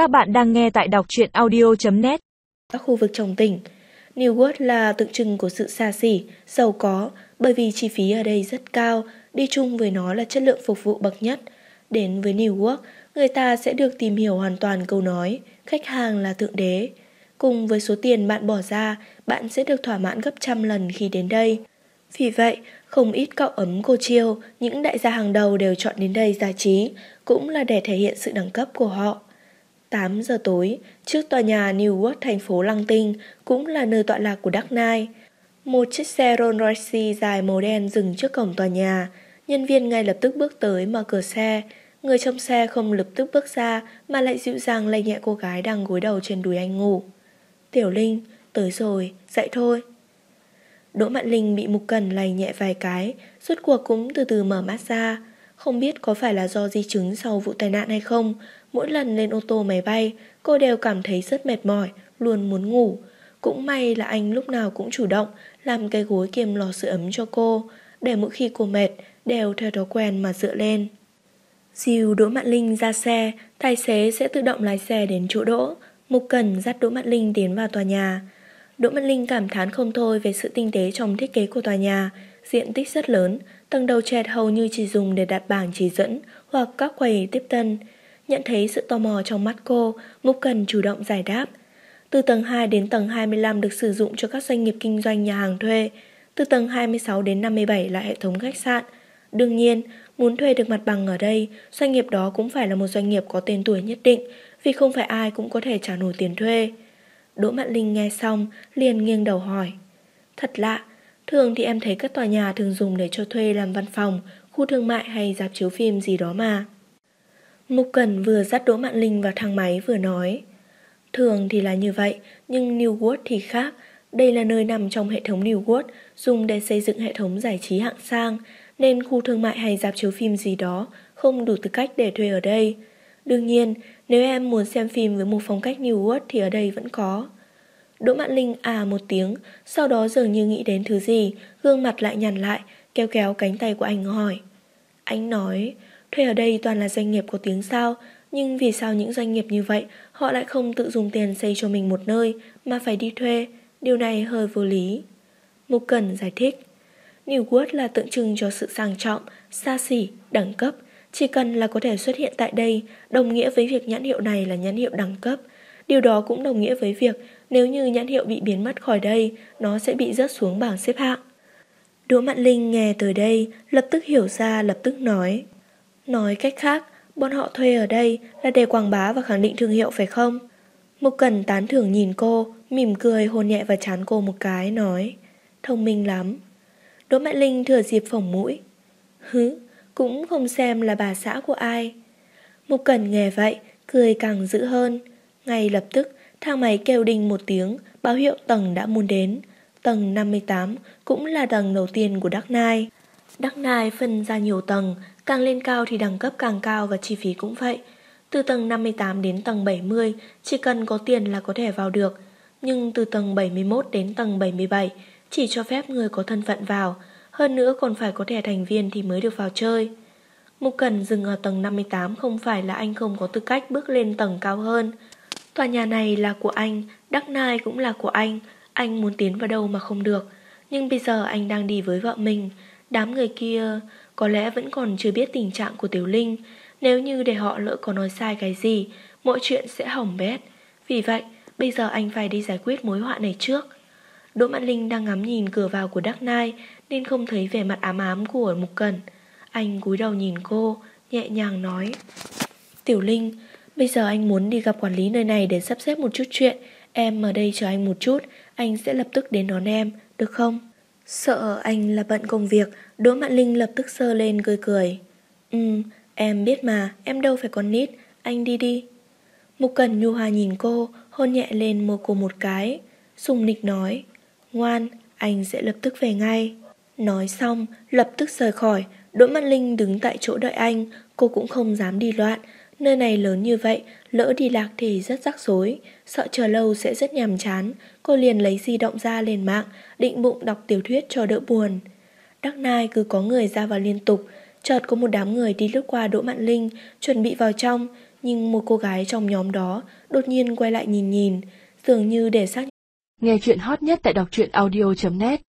Các bạn đang nghe tại đọc truyện audio.net Các khu vực trong tỉnh Newark là tượng trưng của sự xa xỉ, giàu có bởi vì chi phí ở đây rất cao, đi chung với nó là chất lượng phục vụ bậc nhất. Đến với Newark, người ta sẽ được tìm hiểu hoàn toàn câu nói khách hàng là thượng đế. Cùng với số tiền bạn bỏ ra, bạn sẽ được thỏa mãn gấp trăm lần khi đến đây. Vì vậy, không ít cậu ấm cô chiêu, những đại gia hàng đầu đều chọn đến đây giải trí, cũng là để thể hiện sự đẳng cấp của họ. 8 giờ tối, trước tòa nhà Newark thành phố Lăng Tinh cũng là nơi tọa lạc của Đắc Nai Một chiếc xe Rolls Royce dài màu đen dừng trước cổng tòa nhà. Nhân viên ngay lập tức bước tới mở cửa xe. Người trong xe không lập tức bước ra mà lại dịu dàng lay nhẹ cô gái đang gối đầu trên đùi anh ngủ. Tiểu Linh, tới rồi, dậy thôi. Đỗ Mạn Linh bị Mục Cần lay nhẹ vài cái, suốt cuộc cũng từ từ mở mắt ra. Không biết có phải là do di chứng sau vụ tai nạn hay không, mỗi lần lên ô tô máy bay, cô đều cảm thấy rất mệt mỏi, luôn muốn ngủ. Cũng may là anh lúc nào cũng chủ động làm cái gối kiềm lò sưởi ấm cho cô, để mỗi khi cô mệt đều theo thói quen mà dựa lên. Dìu Đỗ Mạn Linh ra xe, tài xế sẽ tự động lái xe đến chỗ đỗ. Mục Cần dắt Đỗ Mạn Linh tiến vào tòa nhà. Đỗ Mạn Linh cảm thán không thôi về sự tinh tế trong thiết kế của tòa nhà, diện tích rất lớn, tầng đầu trệt hầu như chỉ dùng để đặt bảng chỉ dẫn hoặc các quầy tiếp tân. Nhận thấy sự tò mò trong mắt cô, Mục Cần chủ động giải đáp. Từ tầng 2 đến tầng 25 được sử dụng cho các doanh nghiệp kinh doanh nhà hàng thuê. Từ tầng 26 đến 57 là hệ thống khách sạn. Đương nhiên, muốn thuê được mặt bằng ở đây, doanh nghiệp đó cũng phải là một doanh nghiệp có tên tuổi nhất định, vì không phải ai cũng có thể trả nổi tiền thuê. Đỗ Mạn Linh nghe xong, liền nghiêng đầu hỏi. Thật lạ, thường thì em thấy các tòa nhà thường dùng để cho thuê làm văn phòng, khu thương mại hay dạp chiếu phim gì đó mà. Mục Cần vừa dắt Đỗ Mạn Linh vào thang máy vừa nói. Thường thì là như vậy, nhưng Newwood thì khác. Đây là nơi nằm trong hệ thống Newwood, dùng để xây dựng hệ thống giải trí hạng sang, nên khu thương mại hay dạp chiếu phim gì đó không đủ tư cách để thuê ở đây. Đương nhiên, nếu em muốn xem phim với một phong cách Newwood thì ở đây vẫn có. Đỗ Mạn Linh à một tiếng, sau đó dường như nghĩ đến thứ gì, gương mặt lại nhằn lại, kéo kéo cánh tay của anh hỏi. Anh nói, thuê ở đây toàn là doanh nghiệp có tiếng sao, nhưng vì sao những doanh nghiệp như vậy họ lại không tự dùng tiền xây cho mình một nơi mà phải đi thuê, điều này hơi vô lý. Mục Cần giải thích. Newwood là tượng trưng cho sự sang trọng, xa xỉ, đẳng cấp. Chỉ cần là có thể xuất hiện tại đây, đồng nghĩa với việc nhãn hiệu này là nhãn hiệu đẳng cấp. Điều đó cũng đồng nghĩa với việc nếu như nhãn hiệu bị biến mất khỏi đây, nó sẽ bị rớt xuống bảng xếp hạng. Đỗ Mạn Linh nghe tới đây, lập tức hiểu ra, lập tức nói. Nói cách khác, bọn họ thuê ở đây là để quảng bá và khẳng định thương hiệu phải không? Mục Cần tán thưởng nhìn cô, mỉm cười hôn nhẹ vào chán cô một cái, nói. Thông minh lắm. Đỗ Mạn Linh thừa dịp phỏng mũi. Hứ, cũng không xem là bà xã của ai. Mục Cần nghe vậy, cười càng dữ hơn. Ngay lập tức, thang máy kêu đinh một tiếng, báo hiệu tầng đã muốn đến. Tầng 58 cũng là tầng đầu tiên của Đắc Nai. Đắc Nai phân ra nhiều tầng, càng lên cao thì đẳng cấp càng cao và chi phí cũng vậy. Từ tầng 58 đến tầng 70, chỉ cần có tiền là có thể vào được. Nhưng từ tầng 71 đến tầng 77, chỉ cho phép người có thân phận vào, hơn nữa còn phải có thẻ thành viên thì mới được vào chơi. Mục Cần dừng ở tầng 58 không phải là anh không có tư cách bước lên tầng cao hơn. Tòa nhà này là của anh, Đắc Nai cũng là của anh, anh muốn tiến vào đâu mà không được. Nhưng bây giờ anh đang đi với vợ mình, đám người kia có lẽ vẫn còn chưa biết tình trạng của Tiểu Linh. Nếu như để họ lỡ có nói sai cái gì, mọi chuyện sẽ hỏng bét. Vì vậy, bây giờ anh phải đi giải quyết mối họa này trước. Đỗ Mạn Linh đang ngắm nhìn cửa vào của Đắc Nai nên không thấy vẻ mặt ám ám của Mục Cần. Anh cúi đầu nhìn cô, nhẹ nhàng nói. Tiểu Linh, bây giờ anh muốn đi gặp quản lý nơi này để sắp xếp một chút chuyện. Em ở đây chờ anh một chút, anh sẽ lập tức đến đón em, được không? Sợ anh là bận công việc, Đỗ Mạn Linh lập tức sơ lên cười cười. Ừ, em biết mà, em đâu phải con nít, anh đi đi. Mục Cần nhu hòa nhìn cô, hôn nhẹ lên môi cô một cái. Sùng nịch nói, ngoan, anh sẽ lập tức về ngay. Nói xong, lập tức rời khỏi, Đỗ Mạn Linh đứng tại chỗ đợi anh, cô cũng không dám đi loạn. Nơi này lớn như vậy, lỡ đi lạc thì rất rắc rối, sợ chờ lâu sẽ rất nhàm chán. Cô liền lấy di động ra lên mạng, định bụng đọc tiểu thuyết cho đỡ buồn. Đắc Nai cứ có người ra vào liên tục, chợt có một đám người đi lướt qua Đỗ Mạn Linh, chuẩn bị vào trong, Nhưng một cô gái trong nhóm đó đột nhiên quay lại nhìn nhìn, dường như để xác Nghe chuyện hot nhất tại đọc truyện audio.net